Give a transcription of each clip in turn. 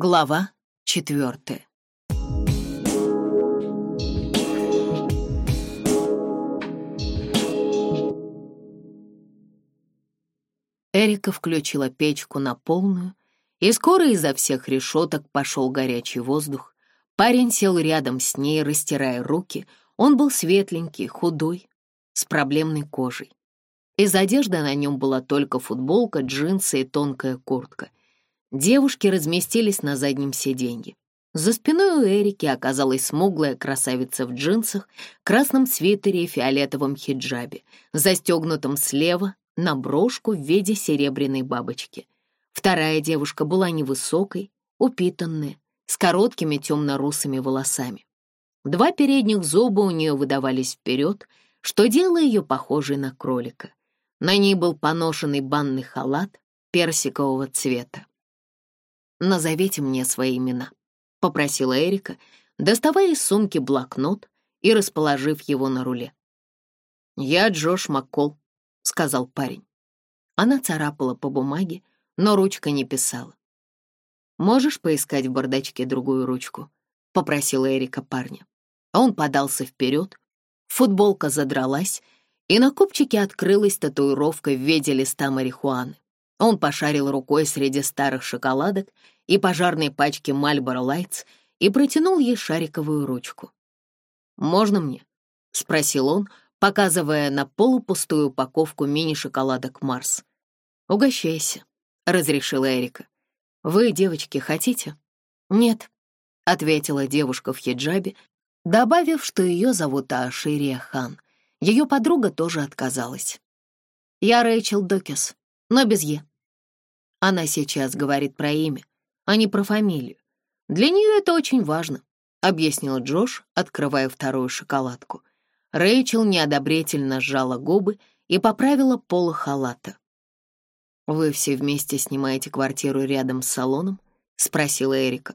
Глава четвертая. Эрика включила печку на полную, и скоро изо всех решеток пошел горячий воздух. Парень сел рядом с ней, растирая руки. Он был светленький, худой, с проблемной кожей. Из одежды на нем была только футболка, джинсы и тонкая куртка. Девушки разместились на заднем сиденье. За спиной у Эрики оказалась смуглая красавица в джинсах, красном свитере и фиолетовом хиджабе, застегнутом слева на брошку в виде серебряной бабочки. Вторая девушка была невысокой, упитанная, с короткими темно-русыми волосами. Два передних зуба у нее выдавались вперед, что делало ее похожей на кролика. На ней был поношенный банный халат персикового цвета назовите мне свои имена», — попросила Эрика, доставая из сумки блокнот и расположив его на руле. «Я Джош Маккол», — сказал парень. Она царапала по бумаге, но ручка не писала. «Можешь поискать в бардачке другую ручку?» — попросила Эрика парня. А он подался вперед, футболка задралась, и на копчике открылась татуировка в виде листа марихуаны. Он пошарил рукой среди старых шоколадок и пожарной пачки Marlboro Lights и протянул ей шариковую ручку. «Можно мне?» — спросил он, показывая на полупустую упаковку мини-шоколадок «Марс». «Угощайся», — разрешила Эрика. «Вы, девочки, хотите?» «Нет», — ответила девушка в хиджабе, добавив, что ее зовут Аширия Хан. Ее подруга тоже отказалась. «Я Рэйчел Докис, но без «Е». Она сейчас говорит про имя, а не про фамилию. Для нее это очень важно», — объяснил Джош, открывая вторую шоколадку. Рэйчел неодобрительно сжала губы и поправила полы халата. «Вы все вместе снимаете квартиру рядом с салоном?» — спросила Эрика.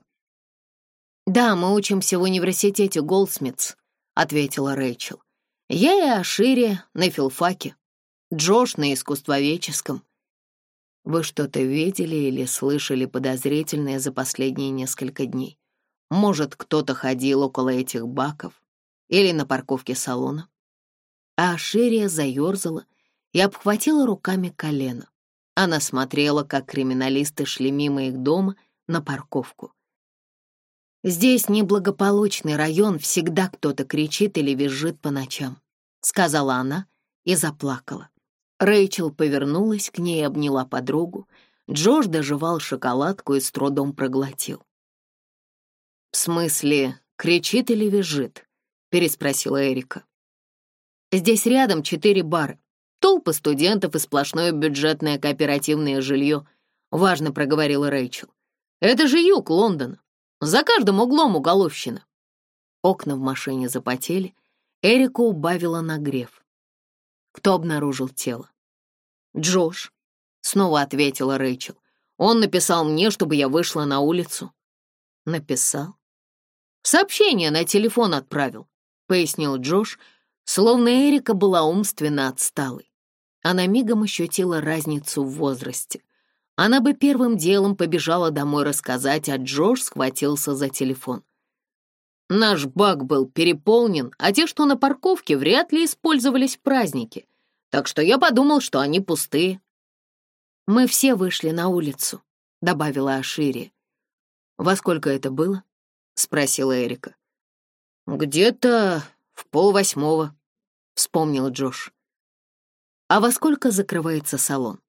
«Да, мы учимся в университете Голдсмитс», — ответила Рэйчел. «Я и Аширия на филфаке, Джош на искусствоведческом, вы что-то видели или слышали подозрительное за последние несколько дней? Может, кто-то ходил около этих баков или на парковке салона?» Аширия заерзала и обхватила руками колено. Она смотрела, как криминалисты шли мимо их дома на парковку. «Здесь неблагополучный район, всегда кто-то кричит или визжит по ночам», — сказала она и заплакала. Рэйчел повернулась к ней и обняла подругу. Джош доживал шоколадку и с трудом проглотил. «В смысле, кричит или визжит?» — переспросила Эрика. «Здесь рядом четыре бара, толпы студентов и сплошное бюджетное кооперативное жилье», — важно проговорила Рэйчел. «Это же юг Лондона. За каждым углом уголовщина». Окна в машине запотели. Эрика убавила нагрев. Кто обнаружил тело? Джош, снова ответила Рэйчел. Он написал мне, чтобы я вышла на улицу. Написал? Сообщение на телефон отправил, пояснил Джош, словно Эрика была умственно отсталой. Она мигом ощутила разницу в возрасте. Она бы первым делом побежала домой рассказать, а Джош схватился за телефон. Наш бак был переполнен, а те, что на парковке, вряд ли использовались в празднике так что я подумал, что они пустые». «Мы все вышли на улицу», — добавила Ашири. «Во сколько это было?» — спросила Эрика. «Где-то в полвосьмого», — вспомнил Джош. «А во сколько закрывается салон?»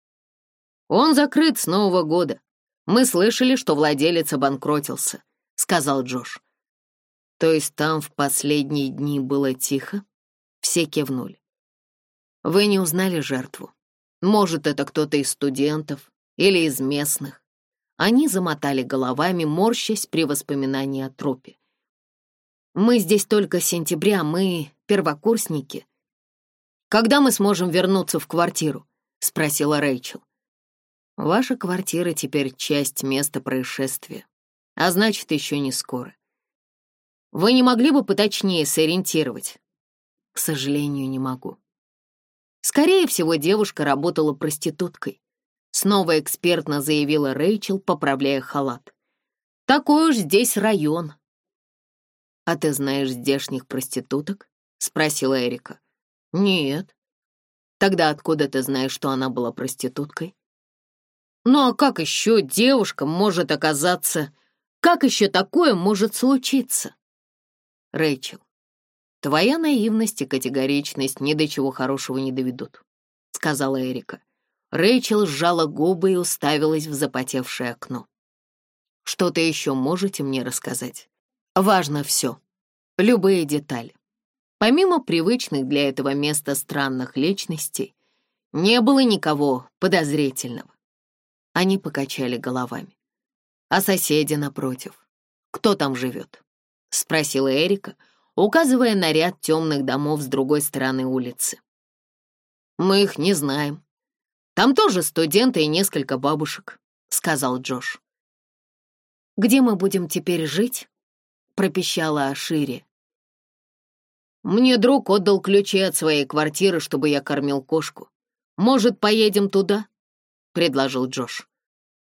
«Он закрыт с Нового года. Мы слышали, что владелец обанкротился», — сказал Джош. «То есть там в последние дни было тихо?» Все кивнули. Вы не узнали жертву. Может, это кто-то из студентов или из местных. Они замотали головами, морщась при воспоминании о трупе. Мы здесь только с сентября, мы первокурсники. Когда мы сможем вернуться в квартиру? Спросила Рэйчел. Ваша квартира теперь часть места происшествия, а значит, еще не скоро. Вы не могли бы поточнее сориентировать? К сожалению, не могу. Скорее всего, девушка работала проституткой. Снова экспертно заявила Рэйчел, поправляя халат. «Такой уж здесь район». «А ты знаешь здешних проституток?» — спросила Эрика. «Нет». «Тогда откуда ты знаешь, что она была проституткой?» «Ну а как еще девушка может оказаться...» Как еще такое может случиться? Рэйчел, Твоя наивность и категоричность ни до чего хорошего не доведут», — сказала Эрика. Рэйчел сжала губы и уставилась в запотевшее окно. «Что-то еще можете мне рассказать? Важно все. Любые детали. Помимо привычных для этого места странных личностей, не было никого подозрительного. Они покачали головами. А соседи напротив. Кто там живет? Спросила Эрика, — указывая на ряд темных домов с другой стороны улицы. «Мы их не знаем. Там тоже студенты и несколько бабушек», — сказал Джош. «Где мы будем теперь жить?» — пропищала Ашири. «Мне друг отдал ключи от своей квартиры, чтобы я кормил кошку. Может, поедем туда?» — предложил Джош.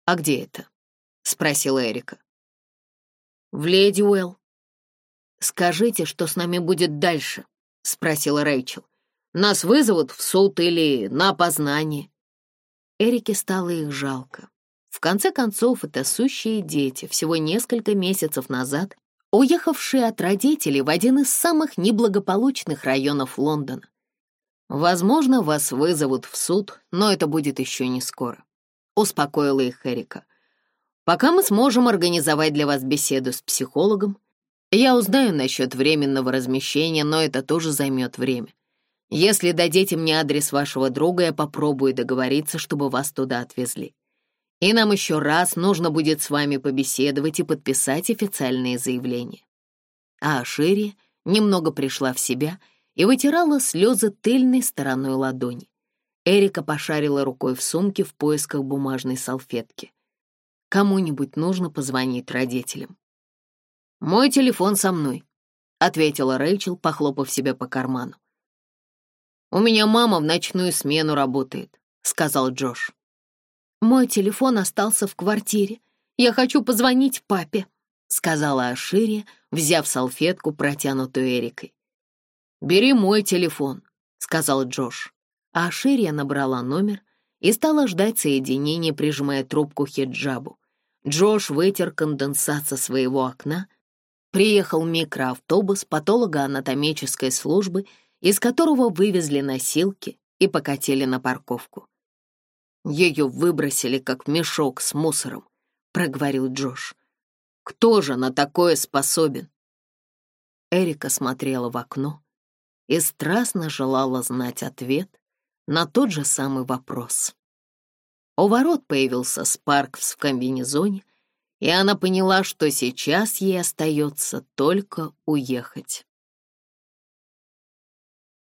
«А где это?» — спросила Эрика. «В Леди Уэлл. «Скажите, что с нами будет дальше?» — спросила Рэйчел. «Нас вызовут в суд или на опознание?» Эрике стало их жалко. В конце концов, это сущие дети, всего несколько месяцев назад уехавшие от родителей в один из самых неблагополучных районов Лондона. «Возможно, вас вызовут в суд, но это будет еще не скоро», — успокоила их Эрика. «Пока мы сможем организовать для вас беседу с психологом, я узнаю насчет временного размещения, но это тоже займет время. Если дадите мне адрес вашего друга, я попробую договориться, чтобы вас туда отвезли. И нам еще раз нужно будет с вами побеседовать и подписать официальные заявления». А Шири немного пришла в себя и вытирала слезы тыльной стороной ладони. Эрика пошарила рукой в сумке в поисках бумажной салфетки. Кому-нибудь нужно позвонить родителям. «Мой телефон со мной», — ответила Рэйчел, похлопав себя по карману. «У меня мама в ночную смену работает», — сказал Джош. «Мой телефон остался в квартире. Я хочу позвонить папе», — сказала Ашири, взяв салфетку, протянутую Эрикой. «Бери мой телефон», — сказал Джош. А Аширия набрала номер и стала ждать соединения, прижимая трубку хиджабу. Джош вытер конденсат со своего окна — Приехал микроавтобус патологоанатомической службы, из которого вывезли носилки и покатили на парковку. «Ее выбросили, как мешок с мусором», — проговорил Джош. «Кто же на такое способен?» Эрика смотрела в окно и страстно желала знать ответ на тот же самый вопрос. У ворот появился Спаркс в комбинезоне, и она поняла, что сейчас ей остается только уехать.